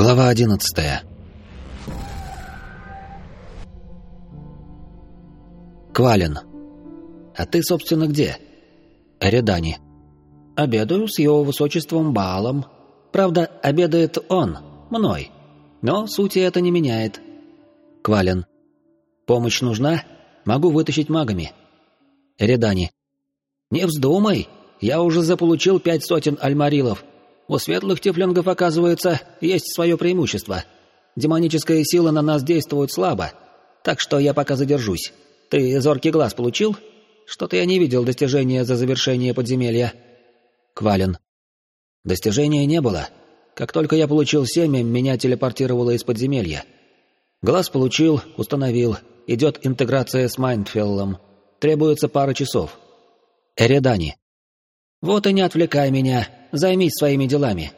Глава одиннадцатая. Квалин. А ты, собственно, где? Эредани. Обедаю с его высочеством Баалом. Правда, обедает он, мной. Но сути это не меняет. Квалин. Помощь нужна? Могу вытащить магами. Эредани. Не вздумай, я уже заполучил пять сотен альмарилов. У светлых тефлингов, оказывается, есть свое преимущество. Демоническая сила на нас действует слабо, так что я пока задержусь. Ты зоркий глаз получил? Что-то я не видел достижения за завершение подземелья. Квалин. Достижения не было. Как только я получил семя, меня телепортировало из подземелья. Глаз получил, установил. Идет интеграция с Майндфеллом. Требуется пара часов. Эредани. Вот и не отвлекай меня. Займись своими делами.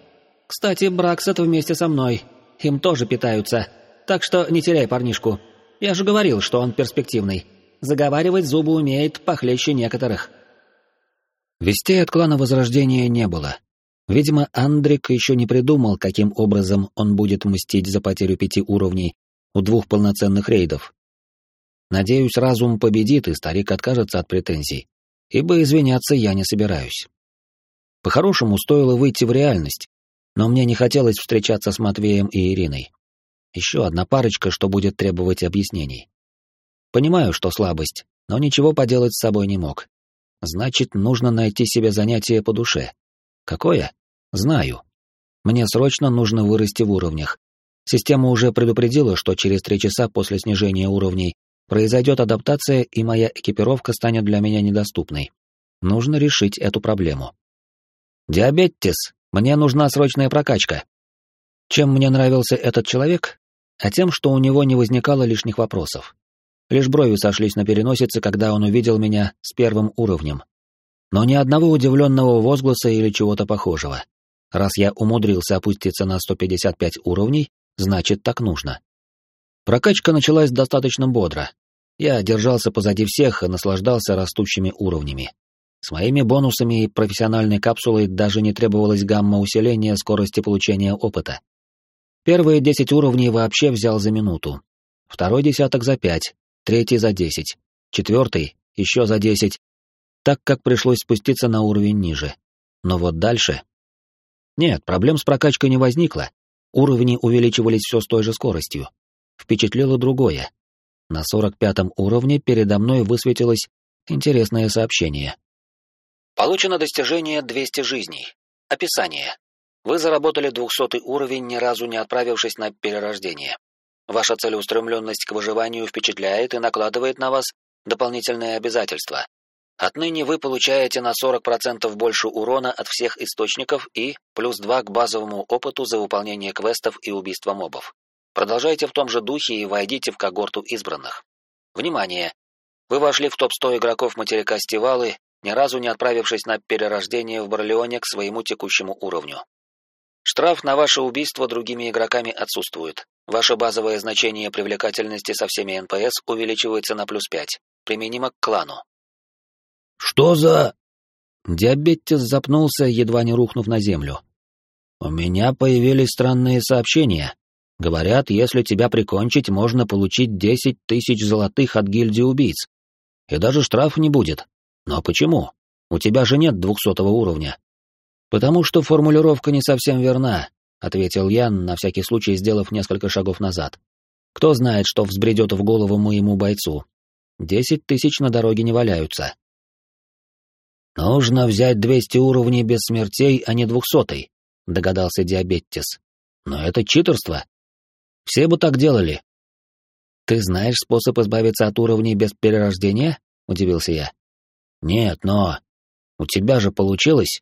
Кстати, Браксет вместе со мной. Им тоже питаются. Так что не теряй парнишку. Я же говорил, что он перспективный. Заговаривать зубы умеет похлеще некоторых. Вестей от клана Возрождения не было. Видимо, Андрик еще не придумал, каким образом он будет мстить за потерю пяти уровней у двух полноценных рейдов. Надеюсь, разум победит, и старик откажется от претензий, ибо извиняться я не собираюсь. По-хорошему, стоило выйти в реальность, но мне не хотелось встречаться с Матвеем и Ириной. Еще одна парочка, что будет требовать объяснений. Понимаю, что слабость, но ничего поделать с собой не мог. Значит, нужно найти себе занятие по душе. Какое? Знаю. Мне срочно нужно вырасти в уровнях. Система уже предупредила, что через три часа после снижения уровней произойдет адаптация, и моя экипировка станет для меня недоступной. Нужно решить эту проблему. «Диабетис, мне нужна срочная прокачка». Чем мне нравился этот человек? А тем, что у него не возникало лишних вопросов. Лишь брови сошлись на переносице, когда он увидел меня с первым уровнем. Но ни одного удивленного возгласа или чего-то похожего. Раз я умудрился опуститься на 155 уровней, значит так нужно. Прокачка началась достаточно бодро. Я держался позади всех и наслаждался растущими уровнями. С моими бонусами и профессиональной капсулой даже не требовалось гамма усиления скорости получения опыта. Первые десять уровней вообще взял за минуту. Второй десяток за пять, третий за десять, четвертый еще за десять, так как пришлось спуститься на уровень ниже. Но вот дальше... Нет, проблем с прокачкой не возникло. Уровни увеличивались все с той же скоростью. Впечатлило другое. На сорок пятом уровне передо мной высветилось интересное сообщение. Получено достижение 200 жизней. Описание. Вы заработали 200 уровень, ни разу не отправившись на перерождение. Ваша целеустремленность к выживанию впечатляет и накладывает на вас дополнительные обязательства. Отныне вы получаете на 40% больше урона от всех источников и плюс 2 к базовому опыту за выполнение квестов и убийство мобов. Продолжайте в том же духе и войдите в когорту избранных. Внимание! Вы вошли в топ-100 игроков материка Стивалы ни разу не отправившись на перерождение в Барлионе к своему текущему уровню. Штраф на ваше убийство другими игроками отсутствует. Ваше базовое значение привлекательности со всеми НПС увеличивается на плюс 5, применимо к клану. «Что за...» Диабетис запнулся, едва не рухнув на землю. «У меня появились странные сообщения. Говорят, если тебя прикончить, можно получить десять тысяч золотых от гильдии убийц. И даже штраф не будет. Но почему? У тебя же нет двухсотого уровня. Потому что формулировка не совсем верна, ответил Ян, на всякий случай сделав несколько шагов назад. Кто знает, что взбредет в голову моему бойцу. Десять тысяч на дороге не валяются. Нужно взять двести уровней без смертей, а не двухсотый, догадался Диабеттис. Но это читерство. Все бы так делали. Ты знаешь способ избавиться от уровней без перерождения? удивился я. «Нет, но... У тебя же получилось?»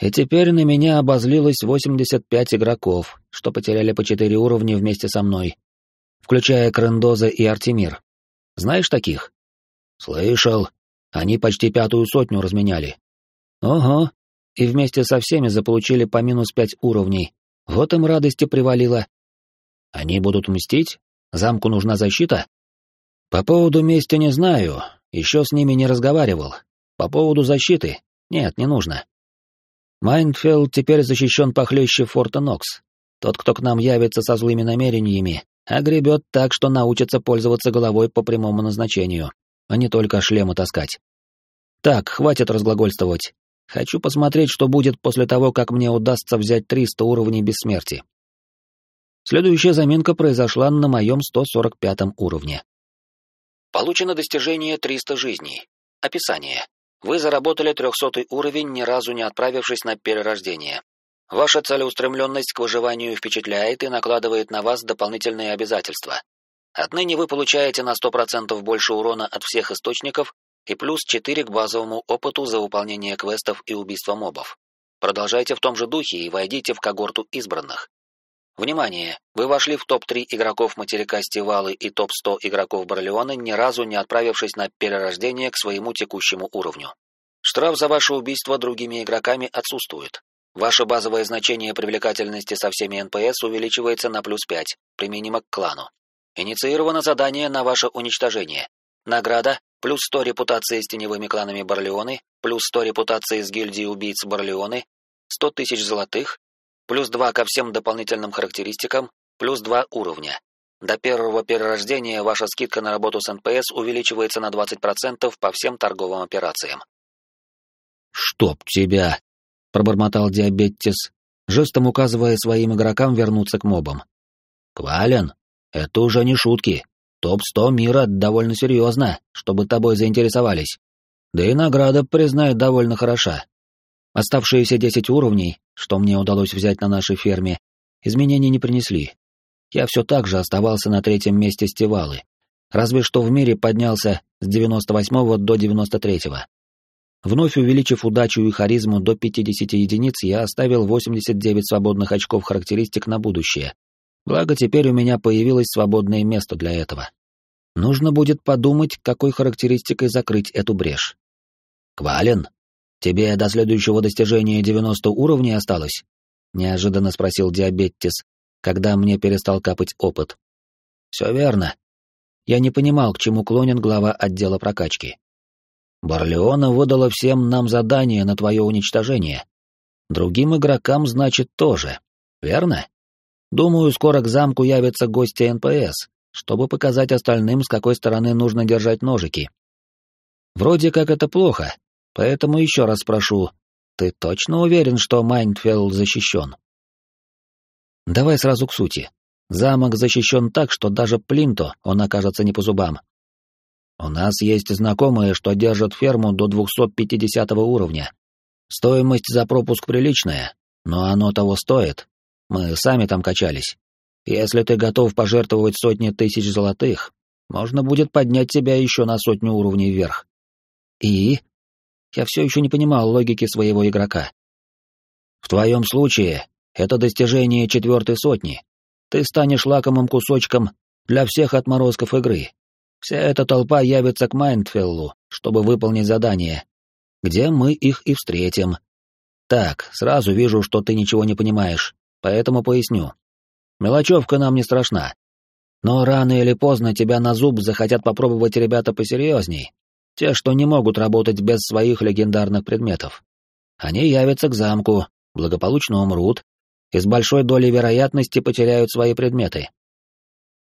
И теперь на меня обозлилось 85 игроков, что потеряли по 4 уровня вместе со мной, включая Крендоза и Артемир. Знаешь таких? Слышал. Они почти пятую сотню разменяли. Ого. И вместе со всеми заполучили по минус 5 уровней. Вот им радости привалило. Они будут мстить? Замку нужна защита? По поводу мести не знаю, еще с ними не разговаривал. По поводу защиты? Нет, не нужно. Майнфелд теперь защищен похлеще Форта Нокс. Тот, кто к нам явится со злыми намерениями, огребет так, что научится пользоваться головой по прямому назначению, а не только шлемы таскать. Так, хватит разглагольствовать. Хочу посмотреть, что будет после того, как мне удастся взять 300 уровней бессмертия. Следующая заминка произошла на моем 145 уровне. Получено достижение 300 жизней. Описание. Вы заработали 300 уровень, ни разу не отправившись на перерождение. Ваша целеустремленность к выживанию впечатляет и накладывает на вас дополнительные обязательства. Отныне вы получаете на 100% больше урона от всех источников и плюс 4 к базовому опыту за выполнение квестов и убийство мобов. Продолжайте в том же духе и войдите в когорту избранных. Внимание! Вы вошли в топ-3 игроков материка Стивалы и топ-100 игроков Барлеона, ни разу не отправившись на перерождение к своему текущему уровню. Штраф за ваше убийство другими игроками отсутствует. Ваше базовое значение привлекательности со всеми НПС увеличивается на плюс 5, применимо к клану. Инициировано задание на ваше уничтожение. Награда плюс 100 репутации с теневыми кланами Барлионы, плюс 100 репутации с гильдией убийц Барлионы, 100 тысяч золотых, плюс 2 ко всем дополнительным характеристикам, плюс 2 уровня. До первого перерождения ваша скидка на работу с НПС увеличивается на 20% по всем торговым операциям. «Чтоб тебя!» — пробормотал Диабеттис, жестом указывая своим игрокам вернуться к мобам. «Квален, это уже не шутки. Топ-100 мира довольно серьезно, чтобы тобой заинтересовались. Да и награда, признай, довольно хороша. Оставшиеся 10 уровней, что мне удалось взять на нашей ферме, изменений не принесли. Я все так же оставался на третьем месте Стивалы, разве что в мире поднялся с 98 до 93. -го. Вновь увеличив удачу и харизму до 50 единиц, я оставил 89 свободных очков характеристик на будущее. Благо теперь у меня появилось свободное место для этого. Нужно будет подумать, какой характеристикой закрыть эту брешь. «Квален, тебе до следующего достижения 90 уровней осталось?» — неожиданно спросил Диабеттис, когда мне перестал капать опыт. «Все верно. Я не понимал, к чему клонит глава отдела прокачки. Барлиона выдала всем нам задание на твое уничтожение. Другим игрокам, значит, тоже. Верно? Думаю, скоро к замку явятся гости НПС, чтобы показать остальным, с какой стороны нужно держать ножики. Вроде как это плохо, поэтому еще раз спрошу, ты точно уверен, что Майндфелл защищен? Давай сразу к сути. Замок защищен так, что даже Плинто он окажется не по зубам. У нас есть знакомые, что держат ферму до 250 уровня. Стоимость за пропуск приличная, но оно того стоит. Мы сами там качались. Если ты готов пожертвовать сотни тысяч золотых, можно будет поднять тебя еще на сотню уровней вверх. И? Я все еще не понимал логики своего игрока. В твоем случае это достижение четвертой сотни. Ты станешь лакомым кусочком для всех отморозков игры, Вся эта толпа явится к Майндфеллу, чтобы выполнить задание, где мы их и встретим. Так, сразу вижу, что ты ничего не понимаешь, поэтому поясню. Мелочевка нам не страшна. Но рано или поздно тебя на зуб захотят попробовать ребята посерьезней. Те, что не могут работать без своих легендарных предметов. Они явятся к замку, благополучно умрут, и с большой долей вероятности потеряют свои предметы.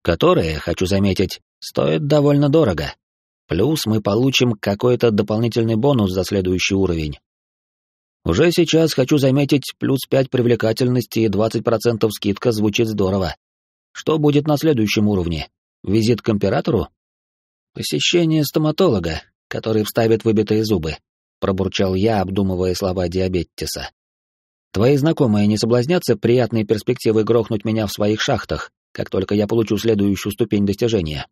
Которые, хочу заметить, стоит довольно дорого. Плюс мы получим какой-то дополнительный бонус за следующий уровень. Уже сейчас хочу заметить плюс 5 привлекательности и 20% скидка звучит здорово. Что будет на следующем уровне? Визит к императору? Посещение стоматолога, который вставит выбитые зубы, пробурчал я, обдумывая слова диабетиса. Твои знакомые не соблазнятся приятной перспективой грохнуть меня в своих шахтах, как только я получу следующую ступень достижения.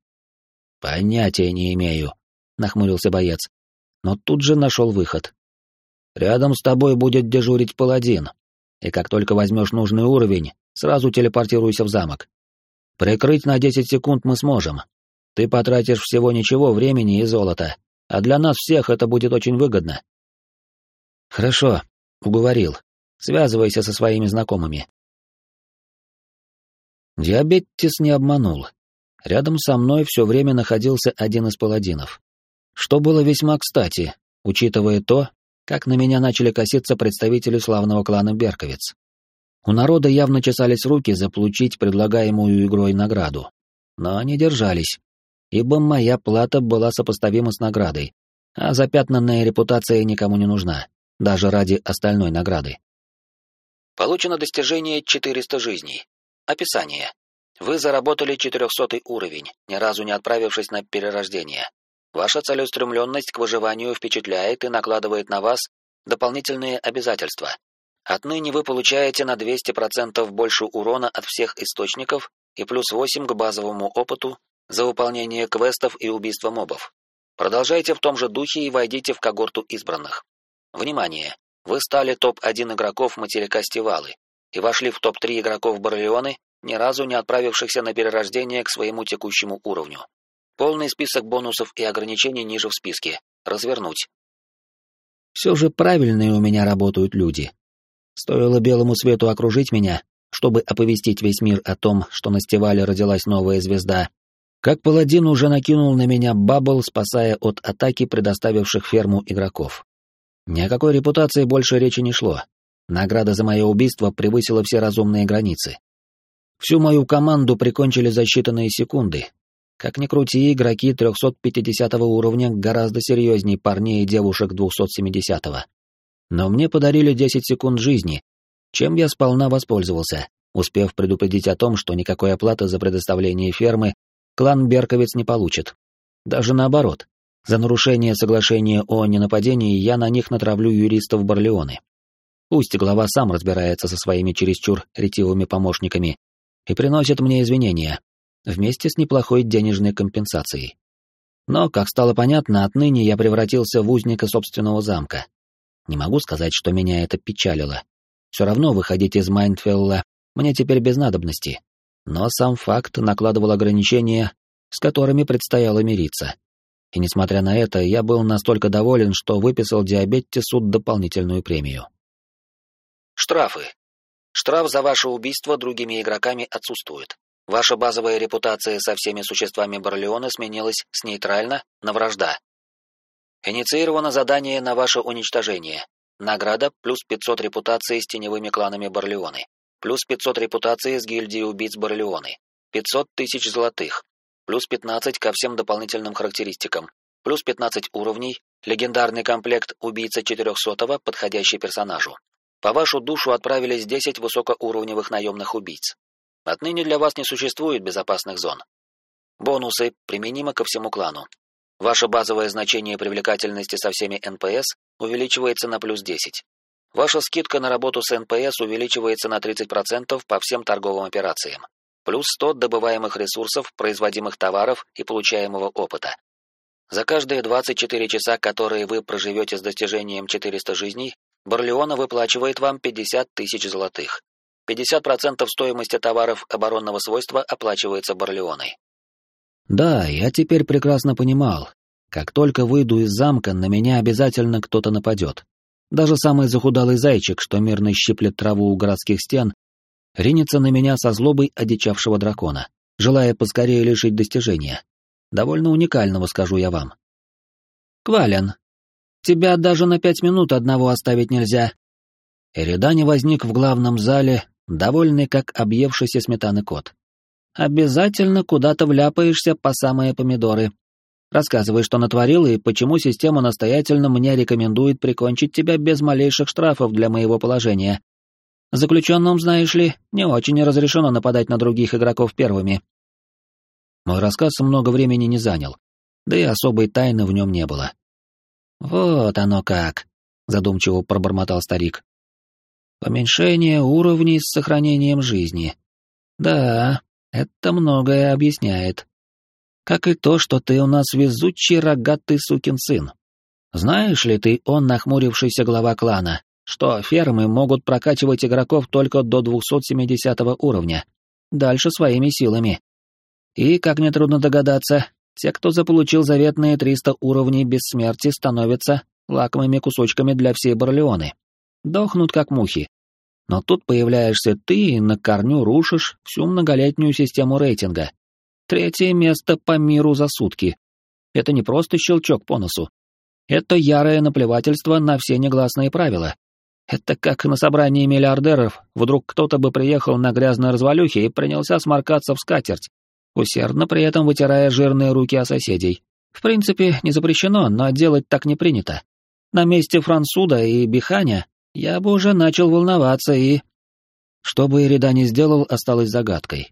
«Понятия не имею», — нахмурился боец, но тут же нашел выход. «Рядом с тобой будет дежурить паладин, и как только возьмешь нужный уровень, сразу телепортируйся в замок. Прикрыть на 10 секунд мы сможем. Ты потратишь всего ничего времени и золота, а для нас всех это будет очень выгодно». «Хорошо, уговорил. Связывайся со своими знакомыми». Диабетис не обманул. Рядом со мной все время находился один из паладинов. Что было весьма кстати, учитывая то, как на меня начали коситься представители славного клана Берковец. У народа явно чесались руки заполучить предлагаемую игрой награду. Но они держались, ибо моя плата была сопоставима с наградой, а запятнанная репутация никому не нужна, даже ради остальной награды. Получено достижение 400 жизней. Описание. Вы заработали 400 уровень, ни разу не отправившись на перерождение. Ваша целеустремленность к выживанию впечатляет и накладывает на вас дополнительные обязательства. Отныне вы получаете на 200% больше урона от всех источников и плюс 8 к базовому опыту за выполнение квестов и убийство мобов. Продолжайте в том же духе и войдите в когорту избранных. Внимание! Вы стали топ-1 игроков материка Стивалы и вошли в топ-3 игроков Барлеоны, ни разу не отправившихся на перерождение к своему текущему уровню. Полный список бонусов и ограничений ниже в списке. Развернуть. Все же правильные у меня работают люди. Стоило белому свету окружить меня, чтобы оповестить весь мир о том, что на Стивале родилась новая звезда, как паладин уже накинул на меня бабл, спасая от атаки предоставивших ферму игроков. Ни о какой репутации больше речи не шло. Награда за мое убийство превысила все разумные границы. Всю мою команду прикончили за считанные секунды. Как ни крути, игроки 350 уровня гораздо серьезнее парней и девушек 270 -го. Но мне подарили 10 секунд жизни, чем я сполна воспользовался, успев предупредить о том, что никакой оплаты за предоставление фермы клан Берковец не получит. Даже наоборот, за нарушение соглашения о ненападении я на них натравлю юристов Барлеоны. Пусть глава сам разбирается со своими чересчур ретивыми помощниками и приносит мне извинения, вместе с неплохой денежной компенсацией. Но, как стало понятно, отныне я превратился в узника собственного замка. Не могу сказать, что меня это печалило. Все равно выходить из Майндфелла мне теперь без надобности. Но сам факт накладывал ограничения, с которыми предстояло мириться. И несмотря на это, я был настолько доволен, что выписал Диабеттису дополнительную премию. Штрафы. Штраф за ваше убийство другими игроками отсутствует. Ваша базовая репутация со всеми существами Барлеона сменилась с нейтрально на вражда. Инициировано задание на ваше уничтожение. Награда плюс 500 репутации с теневыми кланами Барлеоны. Плюс 500 репутации с гильдией убийц Барлеоны. 500 тысяч золотых плюс 15 ко всем дополнительным характеристикам, плюс 15 уровней, легендарный комплект убийца 400 подходящий персонажу. По вашу душу отправились 10 высокоуровневых наемных убийц. Отныне для вас не существует безопасных зон. Бонусы применимы ко всему клану. Ваше базовое значение привлекательности со всеми НПС увеличивается на плюс 10. Ваша скидка на работу с НПС увеличивается на 30% по всем торговым операциям плюс 100 добываемых ресурсов, производимых товаров и получаемого опыта. За каждые 24 часа, которые вы проживете с достижением 400 жизней, Барлеона выплачивает вам 50 тысяч золотых. 50% стоимости товаров оборонного свойства оплачивается Барлеоной. Да, я теперь прекрасно понимал. Как только выйду из замка, на меня обязательно кто-то нападет. Даже самый захудалый зайчик, что мирно щиплет траву у городских стен, ринется на меня со злобой одичавшего дракона, желая поскорее лишить достижения. Довольно уникального, скажу я вам. «Квален, тебя даже на пять минут одного оставить нельзя». Эридани возник в главном зале, довольный как объевшийся сметаны кот. «Обязательно куда-то вляпаешься по самые помидоры. Рассказывай, что натворил и почему система настоятельно мне рекомендует прикончить тебя без малейших штрафов для моего положения. Заключенным, знаешь ли, не очень разрешено нападать на других игроков первыми. Мой рассказ много времени не занял, да и особой тайны в нем не было. «Вот оно как», — задумчиво пробормотал старик. «Поменьшение уровней с сохранением жизни. Да, это многое объясняет. Как и то, что ты у нас везучий рогатый сукин сын. Знаешь ли ты, он нахмурившийся глава клана, что фермы могут прокачивать игроков только до 270 уровня, дальше своими силами. И, как нетрудно догадаться, те, кто заполучил заветные 300 уровней бессмерти, становятся лакомыми кусочками для всей Барлеоны. Дохнут как мухи. Но тут появляешься ты и на корню рушишь всю многолетнюю систему рейтинга. Третье место по миру за сутки. Это не просто щелчок по носу. Это ярое наплевательство на все негласные правила, Это как на собрании миллиардеров вдруг кто-то бы приехал на грязной развалюхе и принялся сморкаться в скатерть, усердно при этом вытирая жирные руки о соседей. В принципе, не запрещено, но делать так не принято. На месте Франсуда и Биханя я бы уже начал волноваться и... Что бы Ирида не сделал, осталось загадкой.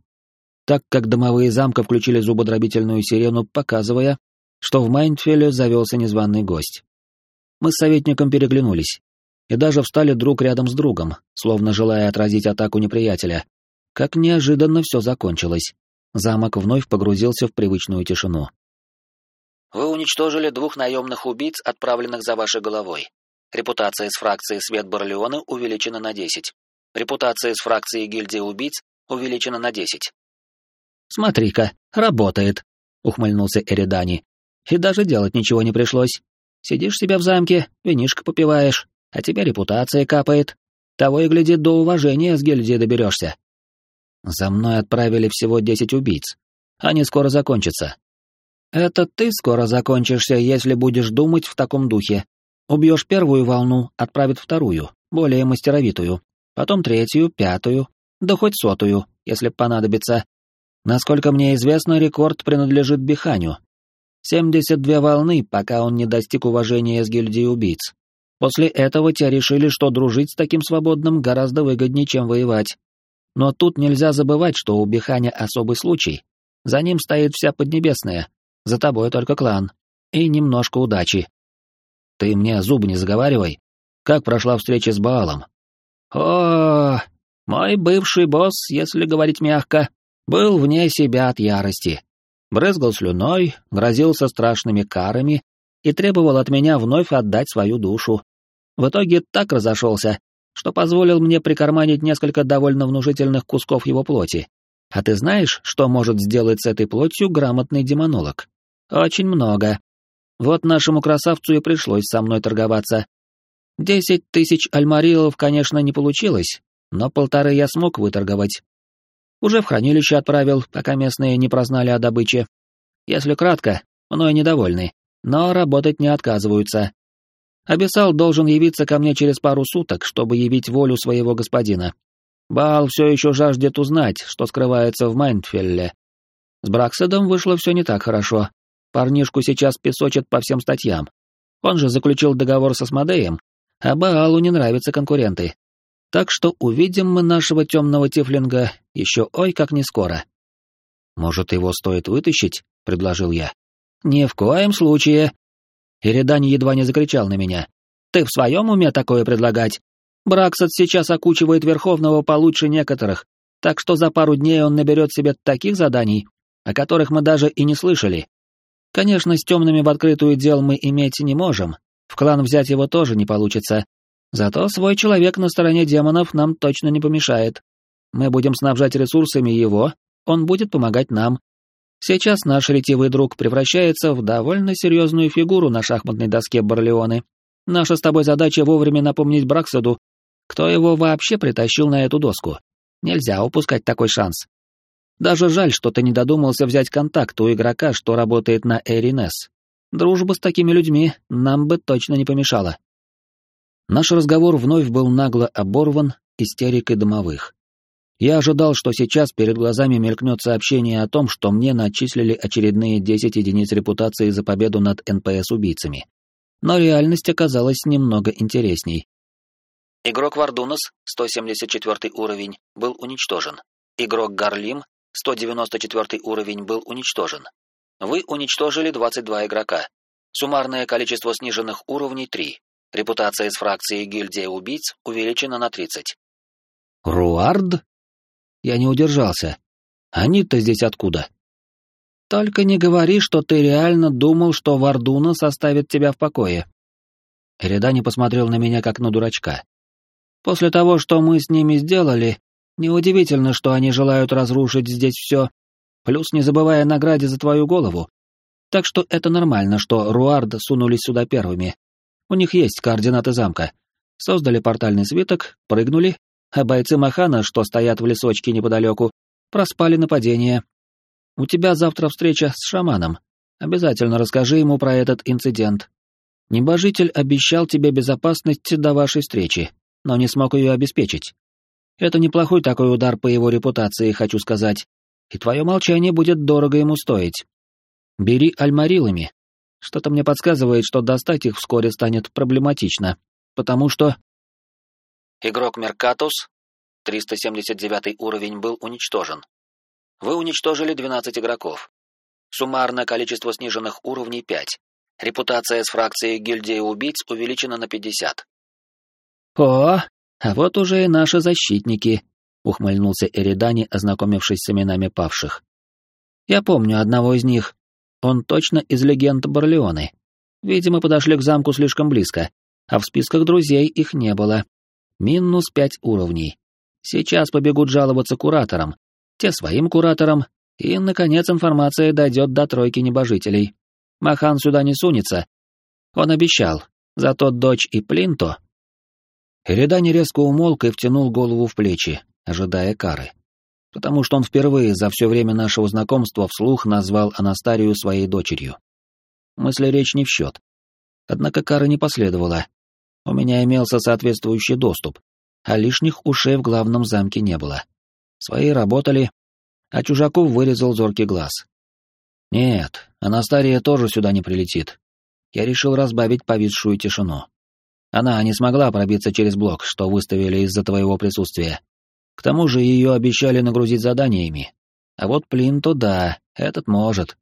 Так как домовые замка включили зубодробительную сирену, показывая, что в Майнфеле завелся незваный гость. Мы с советником переглянулись и даже встали друг рядом с другом, словно желая отразить атаку неприятеля. Как неожиданно все закончилось. Замок вновь погрузился в привычную тишину. Вы уничтожили двух наемных убийц, отправленных за вашей головой. Репутация из фракции Свет Барлеона увеличена на 10. Репутация из фракции Гильдии убийц увеличена на 10. «Смотри-ка, работает», — ухмыльнулся Эридани. «И даже делать ничего не пришлось. Сидишь себя в замке, винишко попиваешь, а тебе репутация капает. Того и гляди, до уважения с гильдии доберешься. За мной отправили всего десять убийц. Они скоро закончатся. Это ты скоро закончишься, если будешь думать в таком духе. Убьешь первую волну, отправят вторую, более мастеровитую, потом третью, пятую, да хоть сотую, если понадобится. Насколько мне известно, рекорд принадлежит Биханю. 72 волны, пока он не достиг уважения с гильдией убийц. После этого те решили, что дружить с таким свободным гораздо выгоднее, чем воевать. Но тут нельзя забывать, что у Биханя особый случай. За ним стоит вся Поднебесная, за тобой только клан. И немножко удачи. Ты мне зубы не заговаривай. Как прошла встреча с Баалом? О, мой бывший босс, если говорить мягко, был вне себя от ярости. Брызгал слюной, грозился страшными карами и требовал от меня вновь отдать свою душу. В итоге так разошелся, что позволил мне прикарманить несколько довольно внушительных кусков его плоти. А ты знаешь, что может сделать с этой плотью грамотный демонолог? Очень много. Вот нашему красавцу и пришлось со мной торговаться. Десять тысяч альмарилов, конечно, не получилось, но полторы я смог выторговать. Уже в хранилище отправил, пока местные не прознали о добыче. Если кратко, мной недовольны, но работать не отказываются. Абиссал должен явиться ко мне через пару суток, чтобы явить волю своего господина. Баал все еще жаждет узнать, что скрывается в Майнфелле. С Бракседом вышло все не так хорошо. Парнишку сейчас песочат по всем статьям. Он же заключил договор со Смодеем, а Баалу не нравятся конкуренты. Так что увидим мы нашего темного тифлинга еще ой как не скоро. «Может, его стоит вытащить?» — предложил я. «Ни в коем случае», Иридани едва не закричал на меня. «Ты в своем уме такое предлагать? Браксот сейчас окучивает Верховного получше некоторых, так что за пару дней он наберет себе таких заданий, о которых мы даже и не слышали. Конечно, с темными в открытую дел мы иметь не можем, в клан взять его тоже не получится. Зато свой человек на стороне демонов нам точно не помешает. Мы будем снабжать ресурсами его, он будет помогать нам, Сейчас наш ретивый друг превращается в довольно серьезную фигуру на шахматной доске Барлеоны. Наша с тобой задача вовремя напомнить Браксаду, кто его вообще притащил на эту доску. Нельзя упускать такой шанс. Даже жаль, что ты не додумался взять контакт у игрока, что работает на Эринес. Дружба с такими людьми нам бы точно не помешала. Наш разговор вновь был нагло оборван истерикой домовых. Я ожидал, что сейчас перед глазами мелькнет сообщение о том, что мне начислили очередные 10 единиц репутации за победу над НПС-убийцами. Но реальность оказалась немного интересней. Игрок Вардунас, 174 уровень, был уничтожен. Игрок Гарлим, 194 уровень, был уничтожен. Вы уничтожили 22 игрока. Суммарное количество сниженных уровней 3. Репутация из фракции гильдия убийц увеличена на 30. Руард? Я не удержался. Они-то здесь откуда? Только не говори, что ты реально думал, что Вардуна составит тебя в покое. Эридани посмотрел на меня как на дурачка. После того, что мы с ними сделали, неудивительно, что они желают разрушить здесь все, плюс не забывая о награде за твою голову. Так что это нормально, что Руард сунулись сюда первыми. У них есть координаты замка. Создали портальный свиток, прыгнули а бойцы Махана, что стоят в лесочке неподалеку, проспали нападение. У тебя завтра встреча с шаманом. Обязательно расскажи ему про этот инцидент. Небожитель обещал тебе безопасность до вашей встречи. но не смог ее обеспечить. Это неплохой такой удар по его репутации, хочу сказать, и твое молчание будет дорого ему стоить. Бери альмарилами. Что-то мне подсказывает, что достать их вскоре станет проблематично, потому что... Игрок Меркатус, 379 уровень, был уничтожен. Вы уничтожили 12 игроков. Суммарное количество сниженных уровней 5. Репутация с фракцией гильдии убийц увеличена на 50. О, а вот уже и наши защитники, ухмыльнулся Эридани, ознакомившись с именами павших. Я помню одного из них. Он точно из легенд Барлеоны. Видимо, подошли к замку слишком близко, а в списках друзей их не было. Минус пять уровней. Сейчас побегут жаловаться кураторам, те своим кураторам, и, наконец, информация дойдет до тройки небожителей. Махан сюда не сунется. Он обещал, зато дочь и Плинто... Эридани резко умолк и втянул голову в плечи, ожидая кары. Потому что он впервые за все время нашего знакомства вслух назвал Анастарию своей дочерью. Мысли речь не в счет. Однако кары не последовало. У меня имелся соответствующий доступ, а лишних ушей в главном замке не было. Свои работали, а чужаков вырезал зоркий глаз. Нет, Анастария тоже сюда не прилетит. Я решил разбавить повисшую тишину. Она не смогла пробиться через блок, что выставили из-за твоего присутствия. К тому же ее обещали нагрузить заданиями. А вот Плинту да, этот может.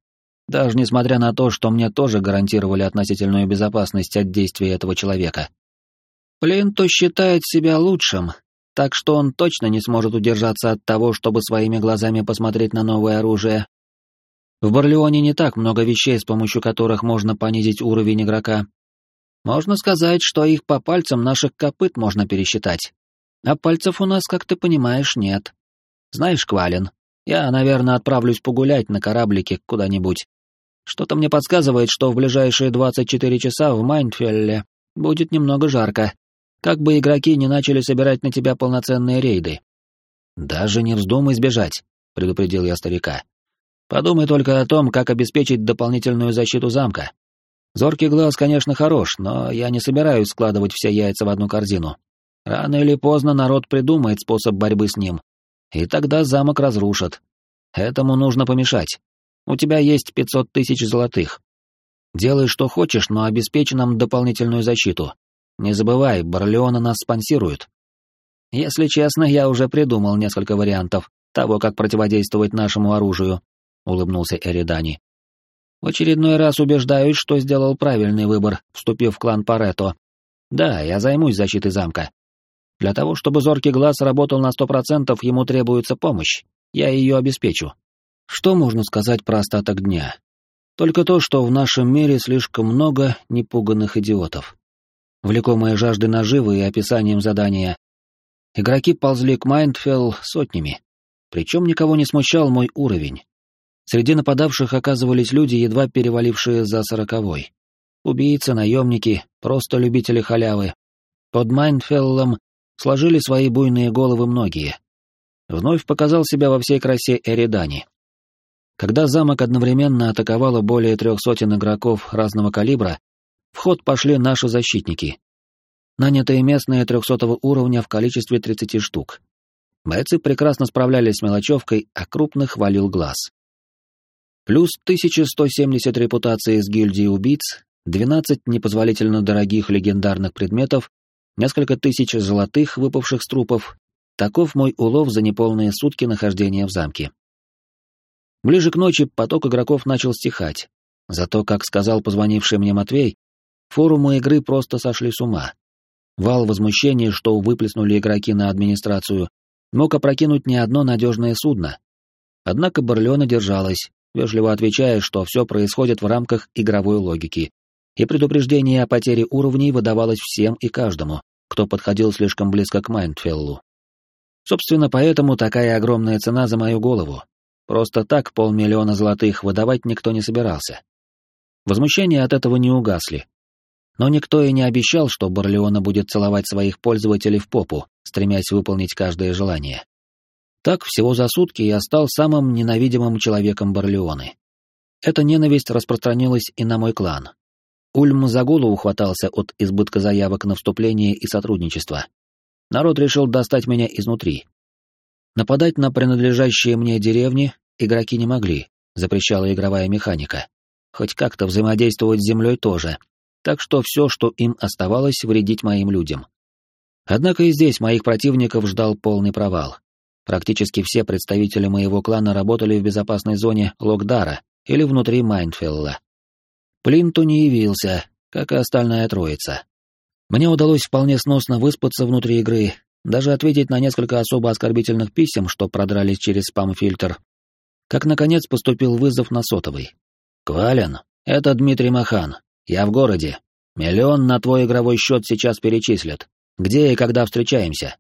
Даже несмотря на то, что мне тоже гарантировали относительную безопасность от действия этого человека. Плинту считает себя лучшим, так что он точно не сможет удержаться от того, чтобы своими глазами посмотреть на новое оружие. В Барлеоне не так много вещей, с помощью которых можно понизить уровень игрока. Можно сказать, что их по пальцам наших копыт можно пересчитать. А пальцев у нас, как ты понимаешь, нет. Знаешь, Квалин, я, наверное, отправлюсь погулять на кораблике куда-нибудь. Что-то мне подсказывает, что в ближайшие 24 часа в Майнфелле будет немного жарко, как бы игроки не начали собирать на тебя полноценные рейды. Даже не вздумай сбежать, предупредил я старика. Подумай только о том, как обеспечить дополнительную защиту замка. Зоркий глаз, конечно, хорош, но я не собираюсь складывать все яйца в одну корзину. Рано или поздно народ придумает способ борьбы с ним, и тогда замок разрушат. Этому нужно помешать. У тебя есть пятьсот тысяч золотых. Делай, что хочешь, но обеспечь нам дополнительную защиту. Не забывай, Барлеона нас спонсирует. Если честно, я уже придумал несколько вариантов того, как противодействовать нашему оружию, улыбнулся Эридани. В очередной раз убеждаюсь, что сделал правильный выбор, вступив в клан Парето. Да, я займусь защитой замка. Для того, чтобы зоркий глаз работал на сто процентов, ему требуется помощь. Я ее обеспечу. Что можно сказать про остаток дня? Только то, что в нашем мире слишком много непуганных идиотов влекомые жаждой наживы и описанием задания. Игроки ползли к Майндфелл сотнями. Причем никого не смущал мой уровень. Среди нападавших оказывались люди, едва перевалившие за сороковой. Убийцы, наемники, просто любители халявы. Под Майнфеллом сложили свои буйные головы многие. Вновь показал себя во всей красе Эридани. Когда замок одновременно атаковало более трех сотен игроков разного калибра, в ход пошли наши защитники. Нанятые местные трехсотого уровня в количестве 30 штук. Бойцы прекрасно справлялись с мелочевкой, а крупных валил глаз. Плюс 1170 репутации из гильдии убийц, 12 непозволительно дорогих легендарных предметов, несколько тысяч золотых, выпавших с трупов. Таков мой улов за неполные сутки нахождения в замке. Ближе к ночи поток игроков начал стихать. Зато, как сказал позвонивший мне Матвей, Форумы игры просто сошли с ума. Вал возмущения, что выплеснули игроки на администрацию, мог опрокинуть не одно надежное судно. Однако Барлеона держалась, вежливо отвечая, что все происходит в рамках игровой логики, и предупреждение о потере уровней выдавалось всем и каждому, кто подходил слишком близко к Майндфеллу. Собственно, поэтому такая огромная цена за мою голову. Просто так полмиллиона золотых выдавать никто не собирался. Возмущения от этого не угасли, но никто и не обещал, что Барлеона будет целовать своих пользователей в попу, стремясь выполнить каждое желание. Так, всего за сутки я стал самым ненавидимым человеком Барлеоны. Эта ненависть распространилась и на мой клан. Ульм за голову хватался от избытка заявок на вступление и сотрудничество. народ решил достать меня изнутри. Нападать на принадлежащие мне деревни игроки не могли, запрещала игровая механика. Хоть как-то взаимодействовать с землей тоже, так что все, что им оставалось, вредить моим людям. Однако и здесь моих противников ждал полный провал. Практически все представители моего клана работали в безопасной зоне Локдара или внутри Майнфилла. Плинту не явился, как и остальная троица. Мне удалось вполне сносно выспаться внутри игры, даже ответить на несколько особо оскорбительных писем, что продрались через спам-фильтр. Как, наконец, поступил вызов на сотовый. «Квален, это Дмитрий Махан. Я в городе. Миллион на твой игровой счет сейчас перечислят. Где и когда встречаемся?»